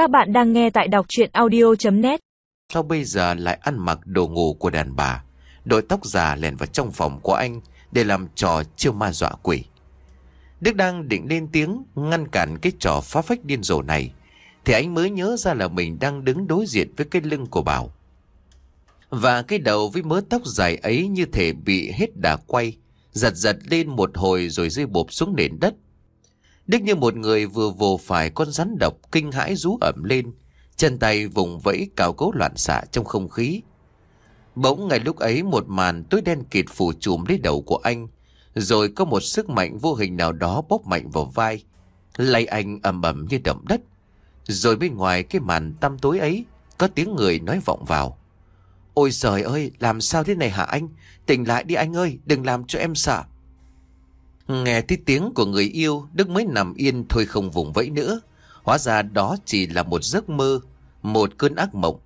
Các bạn đang nghe tại đọc chuyện audio.net Sao bây giờ lại ăn mặc đồ ngủ của đàn bà? Đội tóc già lèn vào trong phòng của anh Để làm trò chiêu ma dọa quỷ. Đức đang định lên tiếng Ngăn cản cái trò phá phách điên rồ này, Thì anh mới nhớ ra là mình đang đứng đối diện với cái lưng của Bảo. Và cái đầu với mớ tóc dài ấy như thể bị hết đà quay, Giật giật lên một hồi rồi rơi bộp xuống nền đất. Đức như một người vừa vồ phải con rắn độc kinh hãi rú ẩm lên, chân tay vùng vẫy cào cấu loạn xạ trong không khí. Bỗng ngay lúc ấy một màn tối đen kịt phủ trùm lấy đầu của anh, rồi có một sức mạnh vô hình nào đó bóp mạnh vào vai, lay anh ầm ầm như động đất. Rồi bên ngoài cái màn tăm tối ấy, có tiếng người nói vọng vào. Ôi trời ơi, làm sao thế này hả anh? Tỉnh lại đi anh ơi, đừng làm cho em sợ. Nghe thấy tiếng của người yêu, Đức mới nằm yên thôi không vùng vẫy nữa. Hóa ra đó chỉ là một giấc mơ, một cơn ác mộng.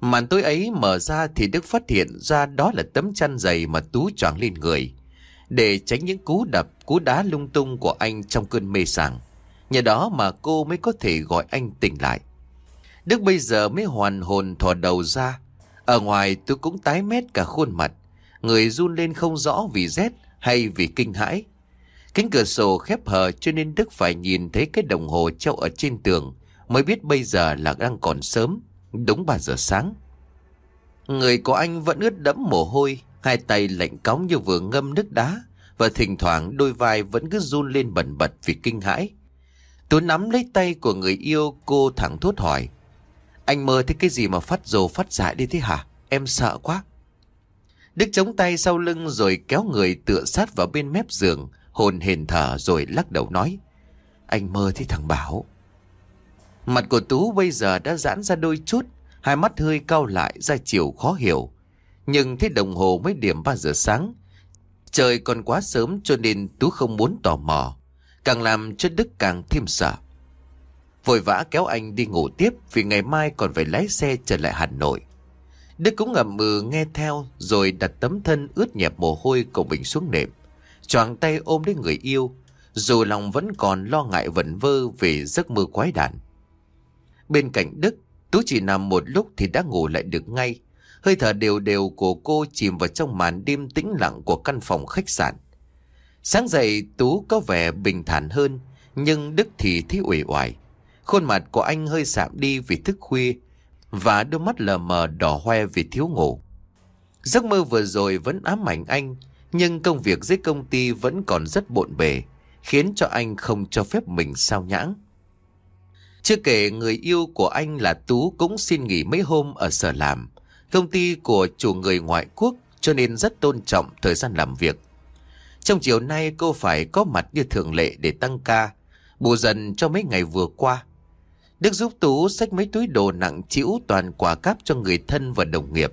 Màn tối ấy mở ra thì Đức phát hiện ra đó là tấm chăn dày mà Tú choàng lên người. Để tránh những cú đập, cú đá lung tung của anh trong cơn mê sảng. Nhờ đó mà cô mới có thể gọi anh tỉnh lại. Đức bây giờ mới hoàn hồn thò đầu ra. Ở ngoài tôi cũng tái mét cả khuôn mặt. Người run lên không rõ vì rét hay vì kinh hãi. Cánh cửa sổ khép hờ cho nên Đức phải nhìn thấy cái đồng hồ treo ở trên tường mới biết bây giờ là đang còn sớm, đúng 3 giờ sáng. Người của anh vẫn ướt đẫm mồ hôi, hai tay lạnh cóng như vừa ngâm nước đá và thỉnh thoảng đôi vai vẫn cứ run lên bẩn bật vì kinh hãi. Tú nắm lấy tay của người yêu cô thẳng thốt hỏi. Anh mơ thấy cái gì mà phát rồ phát dại đi thế hả? Em sợ quá. Đức chống tay sau lưng rồi kéo người tựa sát vào bên mép giường, hồn hền thở rồi lắc đầu nói. Anh mơ thấy thằng Bảo. Mặt của Tú bây giờ đã giãn ra đôi chút, hai mắt hơi cau lại ra chiều khó hiểu. Nhưng thấy đồng hồ mới điểm 3 giờ sáng. Trời còn quá sớm cho nên Tú không muốn tò mò, càng làm cho Đức càng thêm sợ. Vội vã kéo anh đi ngủ tiếp vì ngày mai còn phải lái xe trở lại Hà Nội. Đức cũng ngậm ừ nghe theo rồi đặt tấm thân ướt nhẹp mồ hôi của mình xuống nệm choàng tay ôm lấy người yêu, dù lòng vẫn còn lo ngại vẩn vơ về giấc mơ quái đản. Bên cạnh Đức, Tú chỉ nằm một lúc thì đã ngủ lại được ngay. Hơi thở đều đều của cô chìm vào trong màn đêm tĩnh lặng của căn phòng khách sạn. Sáng dậy Tú có vẻ bình thản hơn, nhưng Đức thì thấy uể oải. Khuôn mặt của anh hơi sạm đi vì thức khuya, và đôi mắt lờ mờ đỏ hoe vì thiếu ngủ. Giấc mơ vừa rồi vẫn ám ảnh anh, nhưng công việc dưới công ty vẫn còn rất bộn bề, khiến cho anh không cho phép mình sao nhãng. Chưa kể người yêu của anh là Tú cũng xin nghỉ mấy hôm ở sở làm. Công ty của chủ người ngoại quốc cho nên rất tôn trọng thời gian làm việc. Trong chiều nay cô phải có mặt như thường lệ để tăng ca, bù dần cho mấy ngày vừa qua. Đức giúp Tú xách mấy túi đồ nặng chịu toàn quà cáp cho người thân và đồng nghiệp.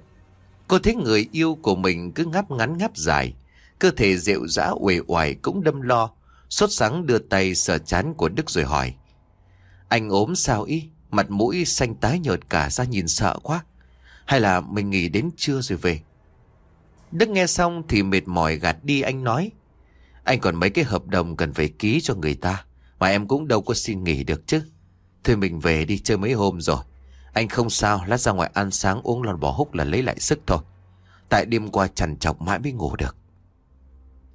Cô thấy người yêu của mình cứ ngáp ngắn ngáp dài, Cơ thể rượu dã uể oải cũng đâm lo. Sốt sáng đưa tay sờ chán của Đức rồi hỏi. Anh ốm sao ý? Mặt mũi xanh tái nhợt cả ra nhìn sợ quá. Hay là mình nghỉ đến trưa rồi về? Đức nghe xong thì mệt mỏi gạt đi anh nói. Anh còn mấy cái hợp đồng cần phải ký cho người ta. Mà em cũng đâu có xin nghỉ được chứ. Thôi mình về đi chơi mấy hôm rồi. Anh không sao, lát ra ngoài ăn sáng uống lon bò húc là lấy lại sức thôi. Tại đêm qua chằn chọc mãi mới ngủ được.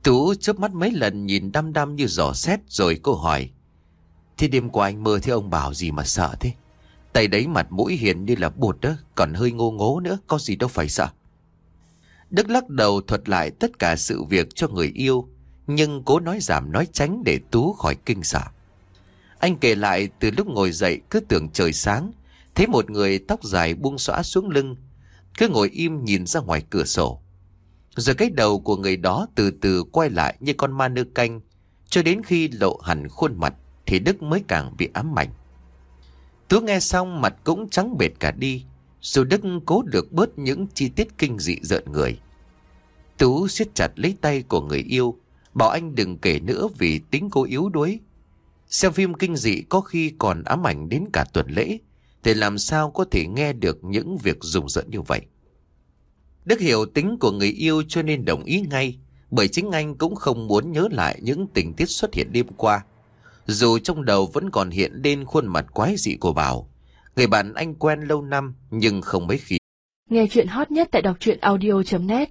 Tú chớp mắt mấy lần nhìn đăm đăm như giỏ xét rồi cô hỏi. Thế đêm qua anh mơ thấy ông bảo gì mà sợ thế? Tay đấy mặt mũi hiền như là bột đó, còn hơi ngô ngố nữa, có gì đâu phải sợ. Đức lắc đầu thuật lại tất cả sự việc cho người yêu, nhưng cố nói giảm nói tránh để Tú khỏi kinh sợ. Anh kể lại từ lúc ngồi dậy cứ tưởng trời sáng, thấy một người tóc dài buông xõa xuống lưng, cứ ngồi im nhìn ra ngoài cửa sổ. Rồi cái đầu của người đó từ từ quay lại như con ma nơ canh, cho đến khi lộ hẳn khuôn mặt thì Đức mới càng bị ám ảnh. Tú nghe xong mặt cũng trắng bệt cả đi, dù Đức cố được bớt những chi tiết kinh dị rợn người. Tú siết chặt lấy tay của người yêu, bảo anh đừng kể nữa vì tính cô yếu đuối. Xem phim kinh dị có khi còn ám ảnh đến cả tuần lễ, thì làm sao có thể nghe được những việc rùng rợn như vậy. Đức hiểu tính của người yêu cho nên đồng ý ngay, bởi chính anh cũng không muốn nhớ lại những tình tiết xuất hiện đêm qua. Dù trong đầu vẫn còn hiện lên khuôn mặt quái dị của Bảo, Người bạn anh quen lâu năm nhưng không mấy khi. Nghe chuyện hot nhất tại đọc truyện audio.net